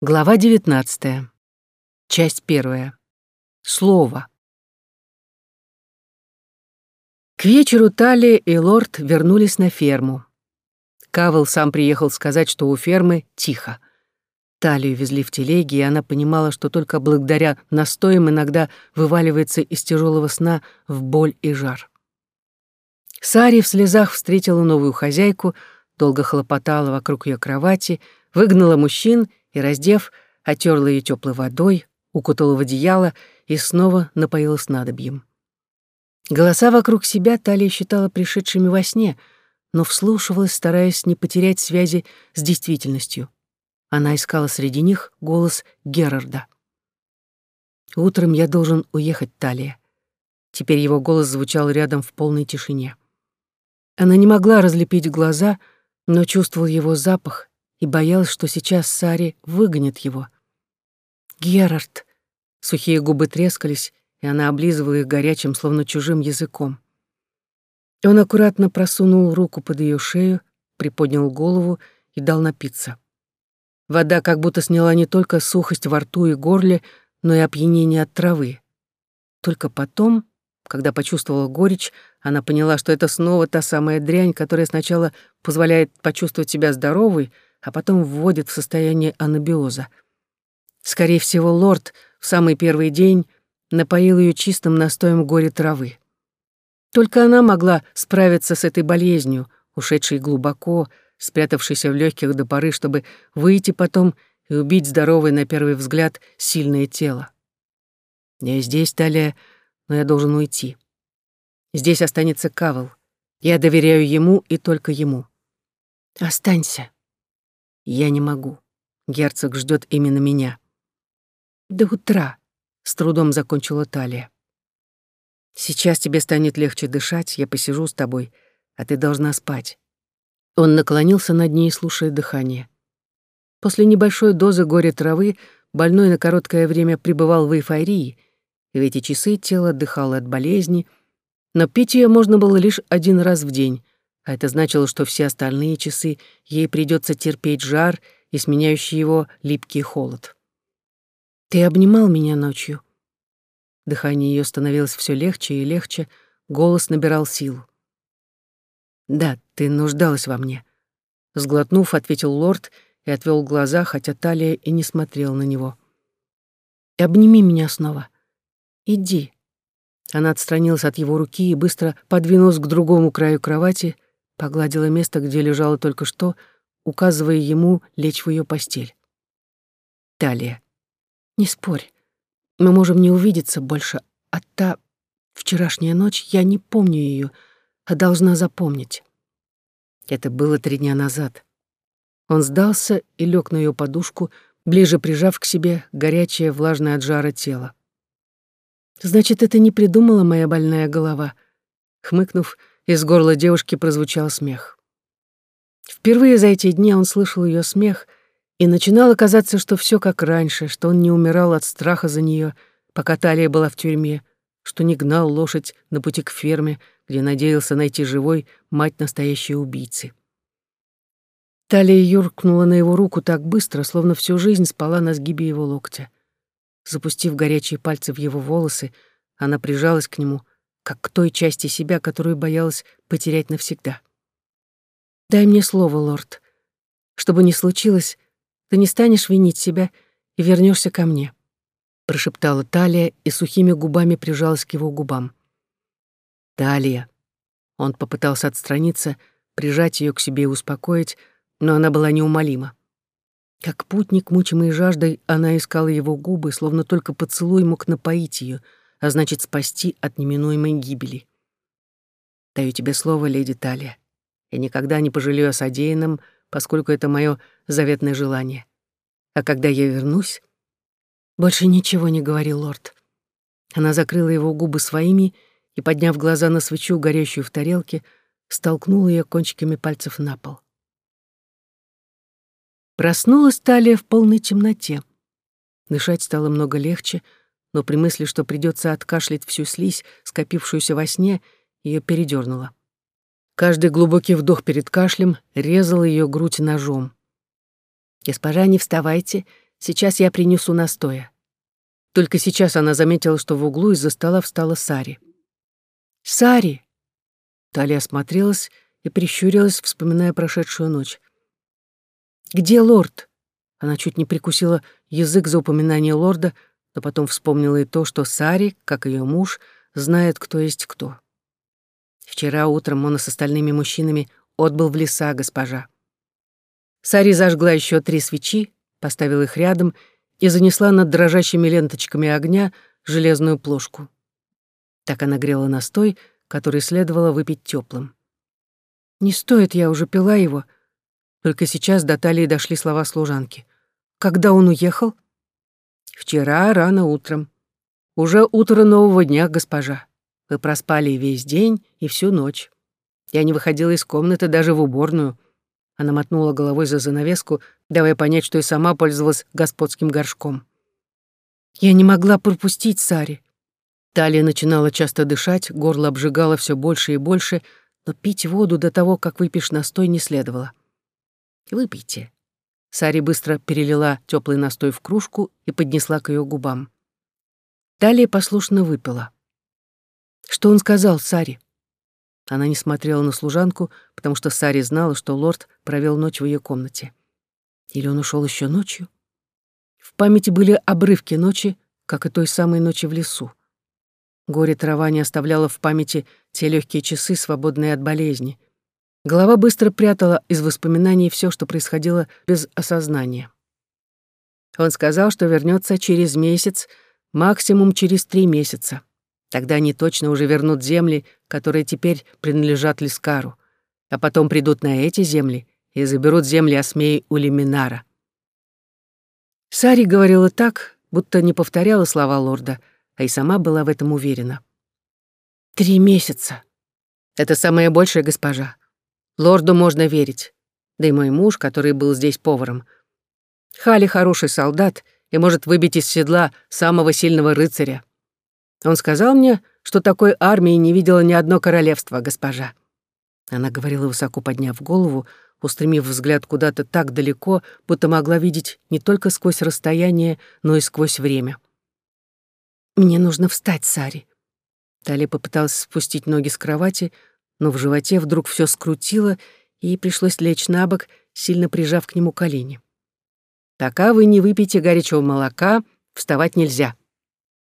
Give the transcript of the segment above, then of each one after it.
Глава 19. Часть первая. Слово. К вечеру Талия и лорд вернулись на ферму. Кавел сам приехал сказать, что у фермы тихо. Талию везли в телеге, и она понимала, что только благодаря настоям иногда вываливается из тяжелого сна в боль и жар. Сари в слезах встретила новую хозяйку, долго хлопотала вокруг ее кровати, выгнала мужчин — и, раздев, отерла ее теплой водой, укутала в одеяло и снова напоила снадобьем. Голоса вокруг себя Талия считала пришедшими во сне, но вслушивалась, стараясь не потерять связи с действительностью. Она искала среди них голос Герарда. «Утром я должен уехать, Талия». Теперь его голос звучал рядом в полной тишине. Она не могла разлепить глаза, но чувствовал его запах и боялась, что сейчас Сари выгонит его. «Герард!» Сухие губы трескались, и она облизывала их горячим, словно чужим языком. Он аккуратно просунул руку под ее шею, приподнял голову и дал напиться. Вода как будто сняла не только сухость во рту и горле, но и опьянение от травы. Только потом, когда почувствовала горечь, она поняла, что это снова та самая дрянь, которая сначала позволяет почувствовать себя здоровой, а потом вводит в состояние анабиоза. Скорее всего, лорд в самый первый день напоил ее чистым настоем горе травы. Только она могла справиться с этой болезнью, ушедшей глубоко, спрятавшейся в легких до поры, чтобы выйти потом и убить здоровое на первый взгляд сильное тело. Я здесь, Талия, но я должен уйти. Здесь останется Кавел. Я доверяю ему и только ему. Останься. Я не могу. Герцог ждет именно меня. До утра, с трудом закончила Талия. Сейчас тебе станет легче дышать, я посижу с тобой, а ты должна спать. Он наклонился над ней, слушая дыхание. После небольшой дозы горя травы больной на короткое время пребывал в эйфории, и в эти часы тело отдыхало от болезни, но пить ее можно было лишь один раз в день, а это значило, что все остальные часы ей придется терпеть жар и сменяющий его липкий холод. «Ты обнимал меня ночью?» Дыхание ее становилось все легче и легче, голос набирал силу. «Да, ты нуждалась во мне», — сглотнув, ответил лорд и отвел глаза, хотя талия и не смотрел на него. «Обними меня снова. Иди». Она отстранилась от его руки и быстро подвинулась к другому краю кровати, — Погладила место, где лежала только что, указывая ему лечь в ее постель. Талия. Не спорь. Мы можем не увидеться больше, а та вчерашняя ночь, я не помню ее, а должна запомнить. Это было три дня назад. Он сдался и лег на ее подушку, ближе прижав к себе горячее, влажное от жара тело. «Значит, это не придумала моя больная голова?» Хмыкнув, из горла девушки прозвучал смех. Впервые за эти дни он слышал ее смех, и начинало казаться, что все как раньше, что он не умирал от страха за нее, пока Талия была в тюрьме, что не гнал лошадь на пути к ферме, где надеялся найти живой мать настоящей убийцы. Талия юркнула на его руку так быстро, словно всю жизнь спала на сгибе его локтя. Запустив горячие пальцы в его волосы, она прижалась к нему, как к той части себя, которую боялась потерять навсегда. «Дай мне слово, лорд. Что бы ни случилось, ты не станешь винить себя и вернешься ко мне», — прошептала Талия и сухими губами прижалась к его губам. «Талия». Он попытался отстраниться, прижать ее к себе и успокоить, но она была неумолима. Как путник, мучимый жаждой, она искала его губы, словно только поцелуй мог напоить ее — а значит, спасти от неминуемой гибели. Даю тебе слово, леди Талия. Я никогда не пожалею о содеянном, поскольку это мое заветное желание. А когда я вернусь... Больше ничего не говори, лорд. Она закрыла его губы своими и, подняв глаза на свечу, горящую в тарелке, столкнула ее кончиками пальцев на пол. Проснулась Талия в полной темноте. Дышать стало много легче — но при мысли, что придется откашлять всю слизь, скопившуюся во сне, ее передернуло. Каждый глубокий вдох перед кашлем резал ее грудь ножом. «Госпожа, не вставайте, Сейчас я принесу настоя». Только сейчас она заметила, что в углу из-за стола встала Сари. «Сари!» Талия осмотрелась и прищурилась, вспоминая прошедшую ночь. «Где лорд?» Она чуть не прикусила язык за упоминание лорда, но потом вспомнила и то, что Сари, как ее муж, знает, кто есть кто. Вчера утром он с остальными мужчинами отбыл в леса, госпожа. Сари зажгла еще три свечи, поставила их рядом и занесла над дрожащими ленточками огня железную плошку. Так она грела настой, который следовало выпить теплым. «Не стоит, я уже пила его», только сейчас до талии дошли слова служанки. «Когда он уехал?» «Вчера рано утром. Уже утро нового дня, госпожа. Вы проспали весь день и всю ночь. Я не выходила из комнаты даже в уборную». Она мотнула головой за занавеску, давая понять, что и сама пользовалась господским горшком. «Я не могла пропустить Сари». Талия начинала часто дышать, горло обжигало все больше и больше, но пить воду до того, как выпьешь настой, не следовало. Выпейте». Сари быстро перелила теплый настой в кружку и поднесла к ее губам. Далее послушно выпила. «Что он сказал, Сари?» Она не смотрела на служанку, потому что Сари знала, что лорд провел ночь в ее комнате. Или он ушел еще ночью? В памяти были обрывки ночи, как и той самой ночи в лесу. Горе трава не оставляла в памяти те легкие часы, свободные от болезни. Голова быстро прятала из воспоминаний все, что происходило без осознания. Он сказал, что вернется через месяц, максимум через три месяца. Тогда они точно уже вернут земли, которые теперь принадлежат Лискару, а потом придут на эти земли и заберут земли Осмеи у Лиминара. Сари говорила так, будто не повторяла слова лорда, а и сама была в этом уверена. «Три месяца. Это самое большее, госпожа. Лорду можно верить. Да и мой муж, который был здесь поваром. Хали хороший солдат и может выбить из седла самого сильного рыцаря. Он сказал мне, что такой армии не видела ни одно королевство, госпожа. Она говорила, высоко подняв голову, устремив взгляд куда-то так далеко, будто могла видеть не только сквозь расстояние, но и сквозь время. «Мне нужно встать, Сари». Талия попыталась спустить ноги с кровати, но в животе вдруг все скрутило, и пришлось лечь на бок, сильно прижав к нему колени. «Пока вы не выпьете горячего молока, вставать нельзя.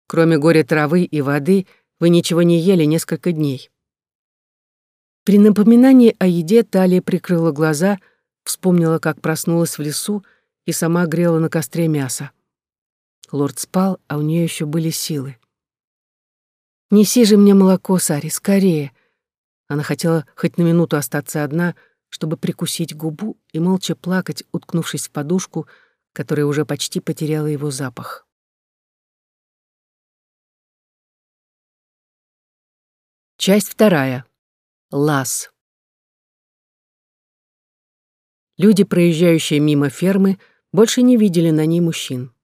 Кроме горя травы и воды, вы ничего не ели несколько дней». При напоминании о еде Талия прикрыла глаза, вспомнила, как проснулась в лесу и сама грела на костре мясо. Лорд спал, а у нее еще были силы. «Неси же мне молоко, Сари, скорее!» Она хотела хоть на минуту остаться одна, чтобы прикусить губу и молча плакать, уткнувшись в подушку, которая уже почти потеряла его запах. Часть вторая. Лас. Люди, проезжающие мимо фермы, больше не видели на ней мужчин.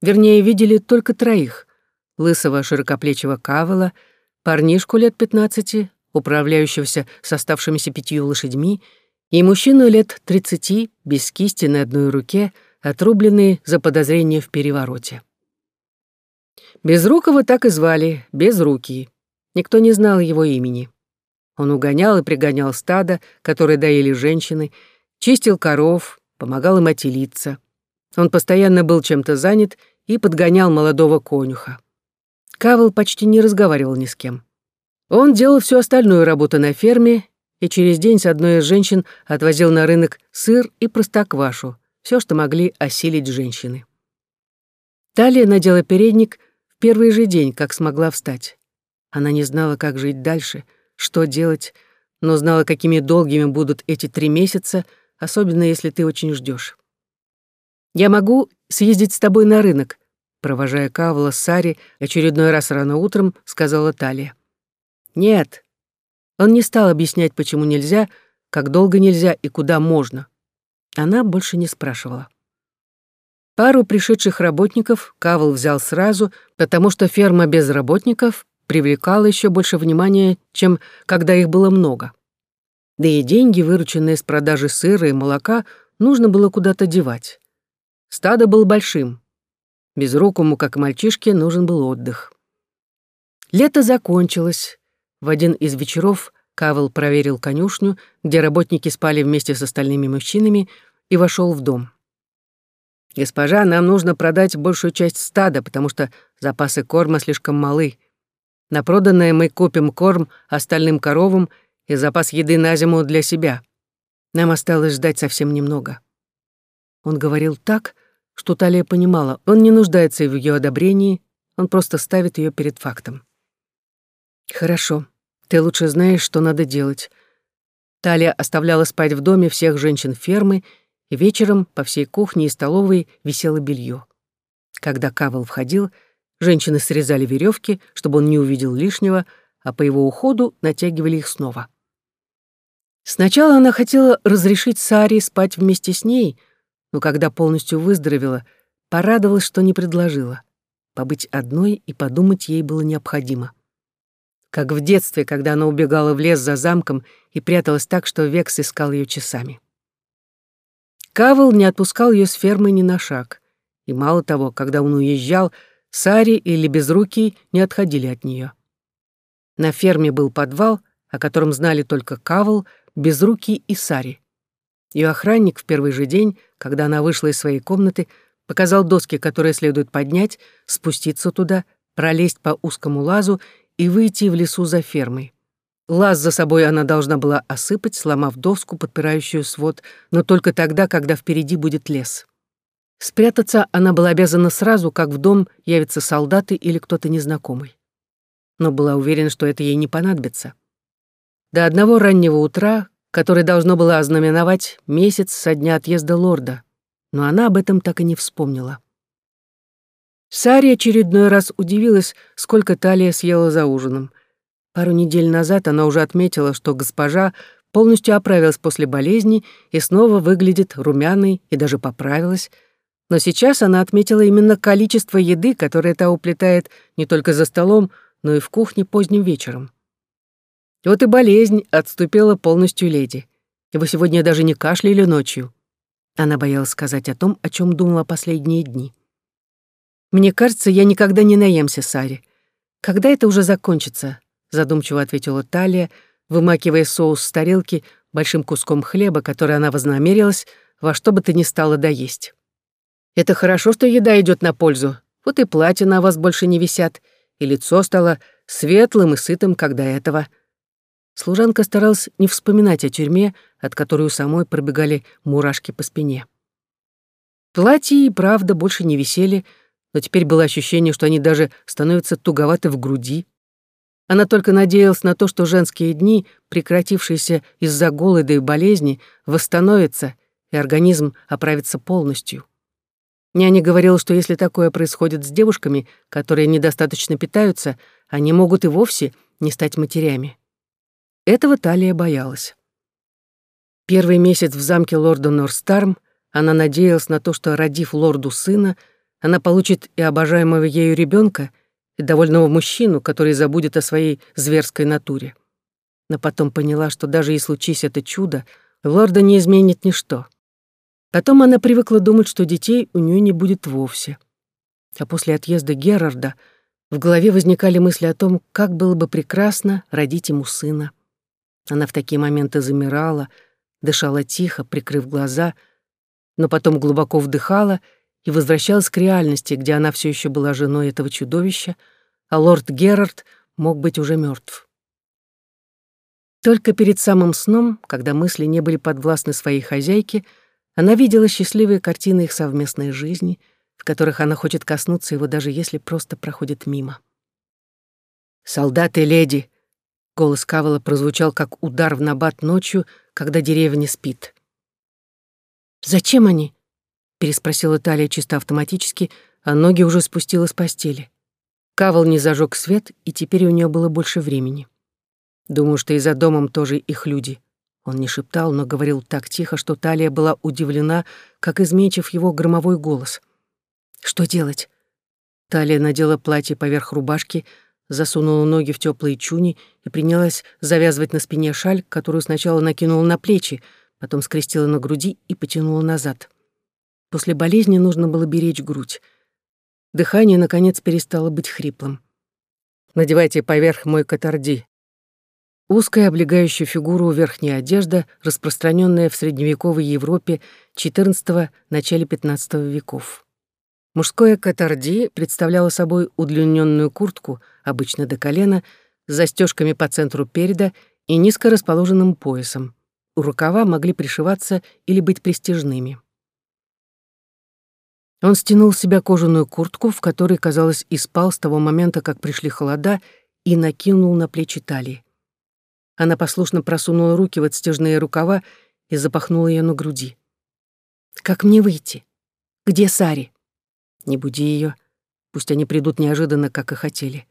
Вернее, видели только троих — лысого широкоплечего кавала, парнишку лет пятнадцати, управляющегося с оставшимися пятью лошадьми, и мужчину лет тридцати, без кисти на одной руке, отрубленный за подозрение в перевороте. Безрукого так и звали, Безрукий. Никто не знал его имени. Он угонял и пригонял стадо, которые доили женщины, чистил коров, помогал им отелиться. Он постоянно был чем-то занят и подгонял молодого конюха. Кавел почти не разговаривал ни с кем. Он делал всю остальную работу на ферме и через день с одной из женщин отвозил на рынок сыр и простоквашу, все, что могли осилить женщины. Талия надела передник в первый же день, как смогла встать. Она не знала, как жить дальше, что делать, но знала, какими долгими будут эти три месяца, особенно если ты очень ждешь. «Я могу съездить с тобой на рынок», провожая Кавла Сари очередной раз рано утром, сказала Талия. Нет. Он не стал объяснять, почему нельзя, как долго нельзя и куда можно. Она больше не спрашивала. Пару пришедших работников Кавл взял сразу, потому что ферма без работников привлекала еще больше внимания, чем когда их было много. Да и деньги, вырученные с продажи сыра и молока, нужно было куда-то девать. Стадо было большим. Безрукому, как мальчишке, нужен был отдых. Лето закончилось. В один из вечеров Кавел проверил конюшню, где работники спали вместе с остальными мужчинами, и вошел в дом. «Госпожа, нам нужно продать большую часть стада, потому что запасы корма слишком малы. На проданное мы купим корм остальным коровам и запас еды на зиму для себя. Нам осталось ждать совсем немного». Он говорил так, что Талия понимала, он не нуждается в ее одобрении, он просто ставит ее перед фактом. «Хорошо, ты лучше знаешь, что надо делать». Талия оставляла спать в доме всех женщин фермы, и вечером по всей кухне и столовой висело белье. Когда Кавел входил, женщины срезали веревки, чтобы он не увидел лишнего, а по его уходу натягивали их снова. Сначала она хотела разрешить Саре спать вместе с ней — но когда полностью выздоровела, порадовалась, что не предложила. Побыть одной и подумать ей было необходимо. Как в детстве, когда она убегала в лес за замком и пряталась так, что Векс искал ее часами. Кавел не отпускал ее с фермы ни на шаг. И мало того, когда он уезжал, Сари или Безрукий не отходили от нее. На ферме был подвал, о котором знали только Кавел, Безрукий и Сари. Ее охранник в первый же день, когда она вышла из своей комнаты, показал доски, которые следует поднять, спуститься туда, пролезть по узкому лазу и выйти в лесу за фермой. Лаз за собой она должна была осыпать, сломав доску, подпирающую свод, но только тогда, когда впереди будет лес. Спрятаться она была обязана сразу, как в дом явятся солдаты или кто-то незнакомый. Но была уверена, что это ей не понадобится. До одного раннего утра, которое должно было ознаменовать месяц со дня отъезда лорда, но она об этом так и не вспомнила. Сари очередной раз удивилась, сколько Талия съела за ужином. Пару недель назад она уже отметила, что госпожа полностью оправилась после болезни и снова выглядит румяной и даже поправилась, но сейчас она отметила именно количество еды, которое та уплетает не только за столом, но и в кухне поздним вечером. Вот и болезнь отступила полностью леди. Вы сегодня даже не кашляли ночью. Она боялась сказать о том, о чем думала последние дни. «Мне кажется, я никогда не наемся, Сари. Когда это уже закончится?» задумчиво ответила Талия, вымакивая соус с тарелки большим куском хлеба, который она вознамерилась во что бы то ни стало доесть. «Это хорошо, что еда идет на пользу. Вот и платья на вас больше не висят, и лицо стало светлым и сытым, когда этого», Служанка старалась не вспоминать о тюрьме, от которой у самой пробегали мурашки по спине. Платья и правда больше не висели, но теперь было ощущение, что они даже становятся туговаты в груди. Она только надеялась на то, что женские дни, прекратившиеся из-за голода и болезни, восстановятся, и организм оправится полностью. Няня говорила, что если такое происходит с девушками, которые недостаточно питаются, они могут и вовсе не стать матерями. Этого Талия боялась. Первый месяц в замке лорда Норстарм она надеялась на то, что, родив лорду сына, она получит и обожаемого ею ребенка, и довольного мужчину, который забудет о своей зверской натуре. Но потом поняла, что даже и случись это чудо, лорда не изменит ничто. Потом она привыкла думать, что детей у нее не будет вовсе. А после отъезда Герарда в голове возникали мысли о том, как было бы прекрасно родить ему сына. Она в такие моменты замирала, дышала тихо, прикрыв глаза, но потом глубоко вдыхала и возвращалась к реальности, где она все еще была женой этого чудовища, а лорд Герард мог быть уже мертв. Только перед самым сном, когда мысли не были подвластны своей хозяйке, она видела счастливые картины их совместной жизни, в которых она хочет коснуться его, даже если просто проходит мимо. «Солдаты леди!» Голос Кавала прозвучал, как удар в набат ночью, когда деревня спит. «Зачем они?» — переспросила Талия чисто автоматически, а ноги уже спустила с постели. Кавал не зажег свет, и теперь у нее было больше времени. Думаю, что и за домом тоже их люди. Он не шептал, но говорил так тихо, что Талия была удивлена, как изменчив его громовой голос. «Что делать?» Талия надела платье поверх рубашки, засунула ноги в теплые чуни и принялась завязывать на спине шаль, которую сначала накинула на плечи, потом скрестила на груди и потянула назад. После болезни нужно было беречь грудь. Дыхание, наконец, перестало быть хриплым. «Надевайте поверх мой катарди». Узкая облегающая фигуру верхняя одежда, распространенная в средневековой Европе XIV – начале XV веков. Мужское катарди представляло собой удлиненную куртку, обычно до колена, с застежками по центру переда и низко расположенным поясом. У рукава могли пришиваться или быть пристежными. Он стянул с себя кожаную куртку, в которой, казалось, и спал с того момента, как пришли холода, и накинул на плечи талии. Она послушно просунула руки в отстежные рукава и запахнула ее на груди. «Как мне выйти? Где Сари?» «Не буди ее. Пусть они придут неожиданно, как и хотели.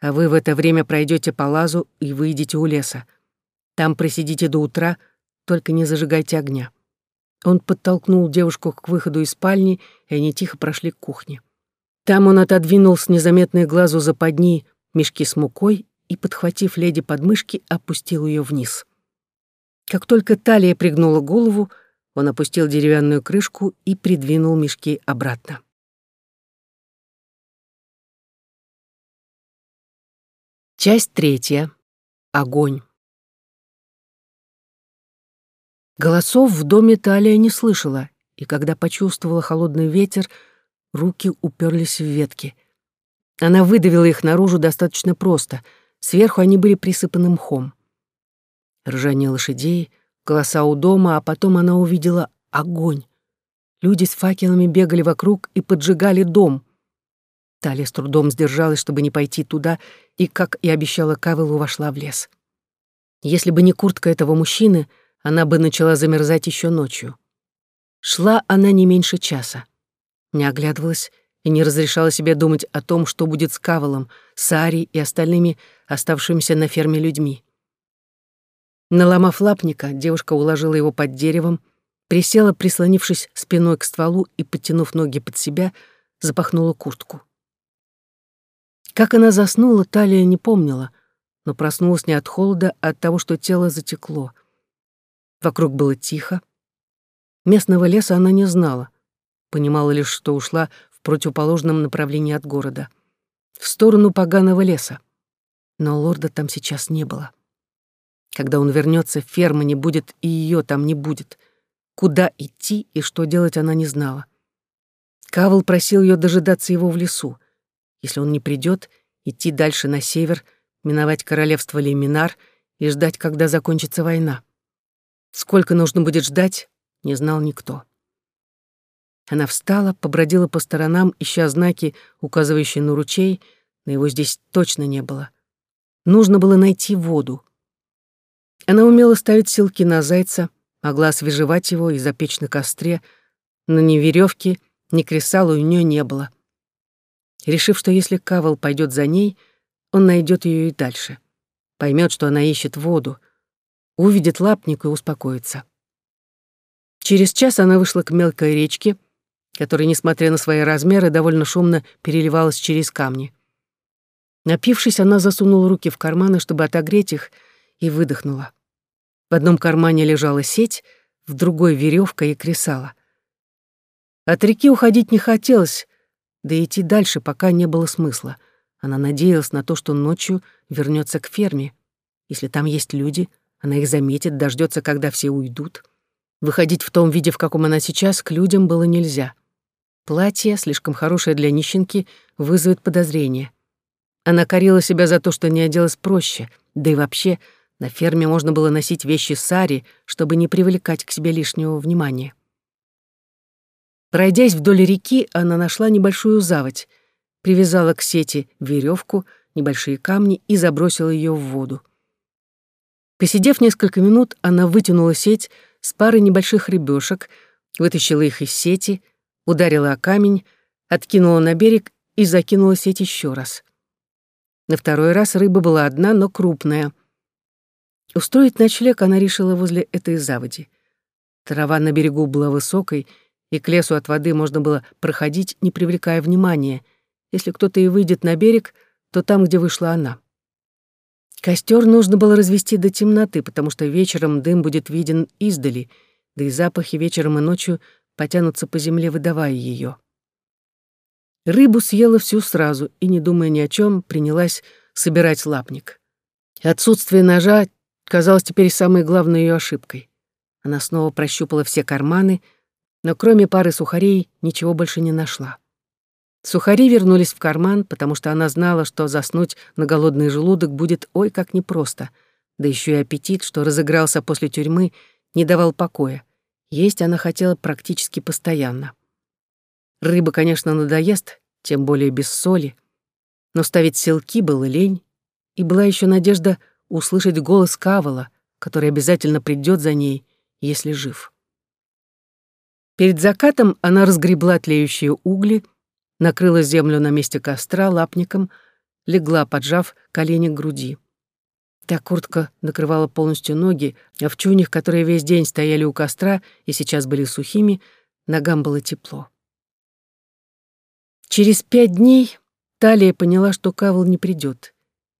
А вы в это время пройдете по лазу и выйдете у леса. Там просидите до утра, только не зажигайте огня». Он подтолкнул девушку к выходу из спальни, и они тихо прошли к кухне. Там он отодвинул с незаметной глазу западни мешки с мукой и, подхватив леди подмышки, опустил ее вниз. Как только талия пригнула голову, он опустил деревянную крышку и придвинул мешки обратно. Часть третья. Огонь. Голосов в доме Талия не слышала, и когда почувствовала холодный ветер, руки уперлись в ветки. Она выдавила их наружу достаточно просто. Сверху они были присыпаны мхом. Ржание лошадей, голоса у дома, а потом она увидела огонь. Люди с факелами бегали вокруг и поджигали дом. Талия с трудом сдержалась, чтобы не пойти туда, и, как и обещала Кавелу, вошла в лес. Если бы не куртка этого мужчины — она бы начала замерзать еще ночью. Шла она не меньше часа. Не оглядывалась и не разрешала себе думать о том, что будет с Кавалом, Сари и остальными оставшимися на ферме людьми. Наломав лапника, девушка уложила его под деревом, присела, прислонившись спиной к стволу и, подтянув ноги под себя, запахнула куртку. Как она заснула, Талия не помнила, но проснулась не от холода, а от того, что тело затекло — Вокруг было тихо. Местного леса она не знала. Понимала лишь, что ушла в противоположном направлении от города. В сторону поганого леса. Но лорда там сейчас не было. Когда он вернется, фермы не будет, и ее там не будет. Куда идти и что делать она не знала. Кавл просил ее дожидаться его в лесу. Если он не придет, идти дальше на север, миновать королевство Леминар и ждать, когда закончится война. Сколько нужно будет ждать, не знал никто. Она встала, побродила по сторонам, ища знаки, указывающие на ручей, но его здесь точно не было. Нужно было найти воду. Она умела ставить силки на зайца, могла освежевать его и запечь на костре, но ни веревки, ни кресала у нее не было. Решив, что если Кавал пойдет за ней, он найдет ее и дальше. Поймет, что она ищет воду — увидит лапник и успокоится. Через час она вышла к мелкой речке, которая, несмотря на свои размеры, довольно шумно переливалась через камни. Напившись, она засунула руки в карманы, чтобы отогреть их, и выдохнула. В одном кармане лежала сеть, в другой — веревка и кресало. От реки уходить не хотелось, да и идти дальше пока не было смысла. Она надеялась на то, что ночью вернется к ферме. Если там есть люди — она их заметит, дождется, когда все уйдут. Выходить в том виде, в каком она сейчас, к людям было нельзя. Платье, слишком хорошее для нищенки, вызовет подозрение. Она корила себя за то, что не оделась проще, да и вообще на ферме можно было носить вещи Сари, чтобы не привлекать к себе лишнего внимания. Пройдясь вдоль реки, она нашла небольшую заводь, привязала к сети веревку, небольшие камни и забросила ее в воду. Посидев несколько минут, она вытянула сеть с парой небольших рыбешек, вытащила их из сети, ударила о камень, откинула на берег и закинула сеть еще раз. На второй раз рыба была одна, но крупная. Устроить ночлег она решила возле этой заводи. Трава на берегу была высокой, и к лесу от воды можно было проходить, не привлекая внимания. Если кто-то и выйдет на берег, то там, где вышла она. Костер нужно было развести до темноты, потому что вечером дым будет виден издали, да и запахи вечером и ночью потянутся по земле, выдавая ее. Рыбу съела всю сразу и, не думая ни о чем, принялась собирать лапник. Отсутствие ножа казалось теперь самой главной ее ошибкой. Она снова прощупала все карманы, но кроме пары сухарей ничего больше не нашла. Сухари вернулись в карман, потому что она знала, что заснуть на голодный желудок будет ой как непросто, да еще и аппетит, что разыгрался после тюрьмы, не давал покоя. Есть она хотела практически постоянно. Рыба, конечно, надоест, тем более без соли, но ставить селки было лень, и была еще надежда услышать голос Кавала, который обязательно придет за ней, если жив. Перед закатом она разгребла тлеющие угли, накрыла землю на месте костра лапником, легла, поджав колени к груди. Та куртка накрывала полностью ноги, а в чунях, которые весь день стояли у костра и сейчас были сухими, ногам было тепло. Через пять дней Талия поняла, что Кавл не придет,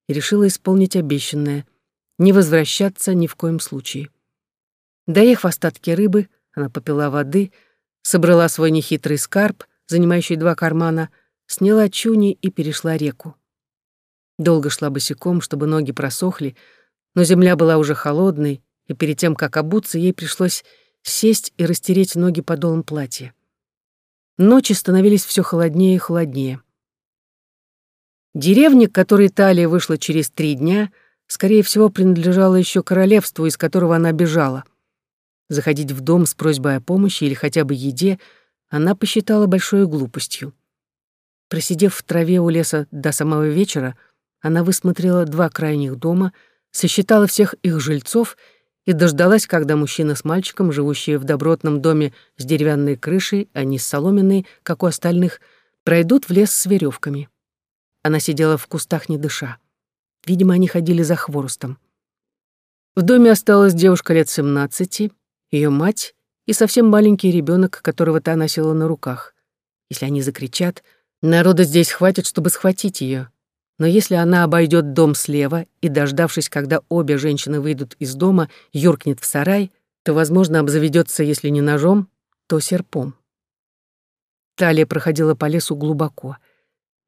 и решила исполнить обещанное — не возвращаться ни в коем случае. Доехав остатки рыбы, она попила воды, собрала свой нехитрый скарб, занимающий два кармана, сняла чуни и перешла реку. Долго шла босиком, чтобы ноги просохли, но земля была уже холодной, и перед тем, как обуться, ей пришлось сесть и растереть ноги подолом платья. Ночи становились все холоднее и холоднее. Деревня, к которой Талия вышла через три дня, скорее всего, принадлежала еще королевству, из которого она бежала. Заходить в дом с просьбой о помощи или хотя бы еде она посчитала большой глупостью. Просидев в траве у леса до самого вечера, она высмотрела два крайних дома, сосчитала всех их жильцов и дождалась, когда мужчина с мальчиком, живущие в добротном доме с деревянной крышей, а не с соломенной, как у остальных, пройдут в лес с веревками. Она сидела в кустах, не дыша. Видимо, они ходили за хворостом. В доме осталась девушка лет семнадцати, ее мать и совсем маленький ребенок, которого та носила на руках. Если они закричат, народа здесь хватит, чтобы схватить ее. Но если она обойдет дом слева и, дождавшись, когда обе женщины выйдут из дома, юркнет в сарай, то, возможно, обзаведется, если не ножом, то серпом. Талия проходила по лесу глубоко.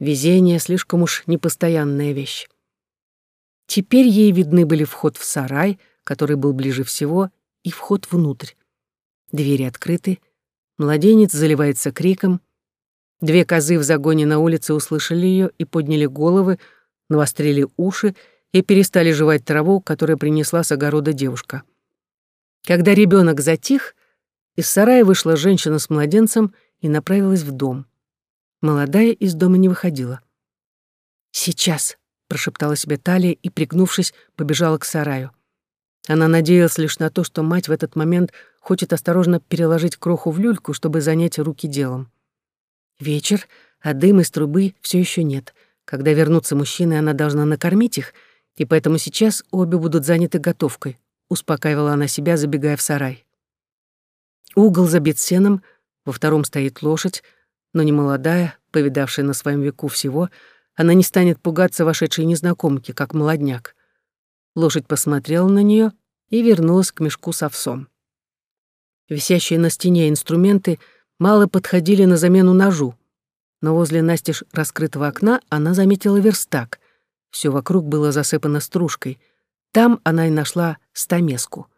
Везение — слишком уж непостоянная вещь. Теперь ей видны были вход в сарай, который был ближе всего, и вход внутрь. Двери открыты, младенец заливается криком — Две козы в загоне на улице услышали ее и подняли головы, навострили уши и перестали жевать траву, которую принесла с огорода девушка. Когда ребенок затих, из сарая вышла женщина с младенцем и направилась в дом. Молодая из дома не выходила. «Сейчас», — прошептала себе Талия и, пригнувшись, побежала к сараю. Она надеялась лишь на то, что мать в этот момент хочет осторожно переложить кроху в люльку, чтобы занять руки делом. Вечер, а дым из трубы все еще нет. Когда вернутся мужчины, она должна накормить их, и поэтому сейчас обе будут заняты готовкой, успокаивала она себя, забегая в сарай. Угол забит сеном, во втором стоит лошадь, но не молодая, повидавшая на своем веку всего, она не станет пугаться вошедшей незнакомки, как молодняк. Лошадь посмотрела на нее и вернулась к мешку с овсом. Висящие на стене инструменты — мало подходили на замену ножу. Но возле настежь раскрытого окна она заметила верстак. Все вокруг было засыпано стружкой. Там она и нашла стамеску.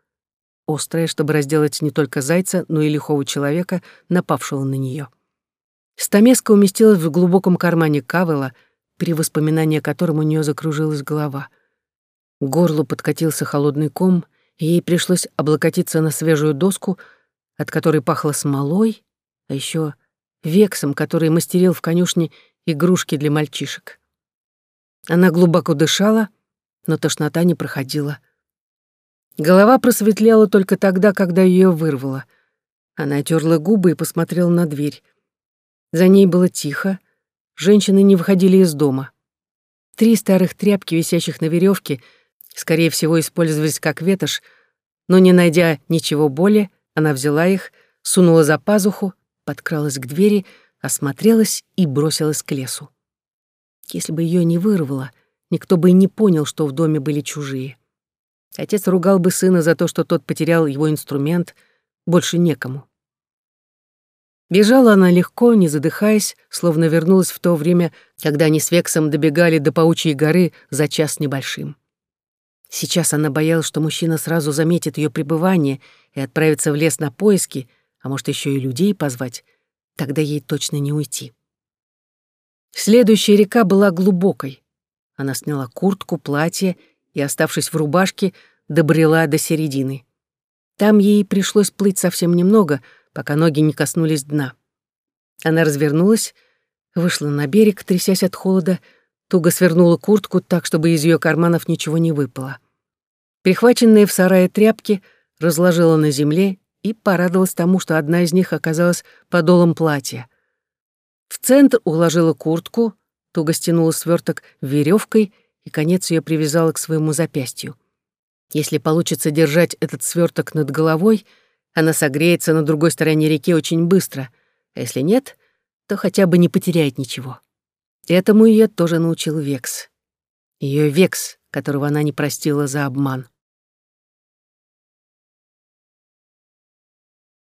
Острая, чтобы разделать не только зайца, но и лихого человека, напавшего на нее. Стамеска уместилась в глубоком кармане Кавела, при воспоминании о котором у нее закружилась голова. К горлу подкатился холодный ком, и ей пришлось облокотиться на свежую доску, от которой пахло смолой а еще вексом, который мастерил в конюшне игрушки для мальчишек. Она глубоко дышала, но тошнота не проходила. Голова просветлела только тогда, когда ее вырвало. Она терла губы и посмотрела на дверь. За ней было тихо, женщины не выходили из дома. Три старых тряпки, висящих на веревке, скорее всего, использовались как ветошь, но, не найдя ничего более, она взяла их, сунула за пазуху подкралась к двери, осмотрелась и бросилась к лесу. Если бы ее не вырвало, никто бы и не понял, что в доме были чужие. Отец ругал бы сына за то, что тот потерял его инструмент, больше некому. Бежала она легко, не задыхаясь, словно вернулась в то время, когда они с Вексом добегали до Паучьей горы за час небольшим. Сейчас она боялась, что мужчина сразу заметит ее пребывание и отправится в лес на поиски, а может, еще и людей позвать. Тогда ей точно не уйти. Следующая река была глубокой. Она сняла куртку, платье и, оставшись в рубашке, добрела до середины. Там ей пришлось плыть совсем немного, пока ноги не коснулись дна. Она развернулась, вышла на берег, трясясь от холода, туго свернула куртку так, чтобы из ее карманов ничего не выпало. Прихваченные в сарае тряпки разложила на земле и порадовалась тому, что одна из них оказалась подолом платья. В центр уложила куртку, туго стянула сверток веревкой и конец ее привязала к своему запястью. Если получится держать этот сверток над головой, она согреется на другой стороне реки очень быстро, а если нет, то хотя бы не потеряет ничего. Этому ее тоже научил Векс. Ее Векс, которого она не простила за обман.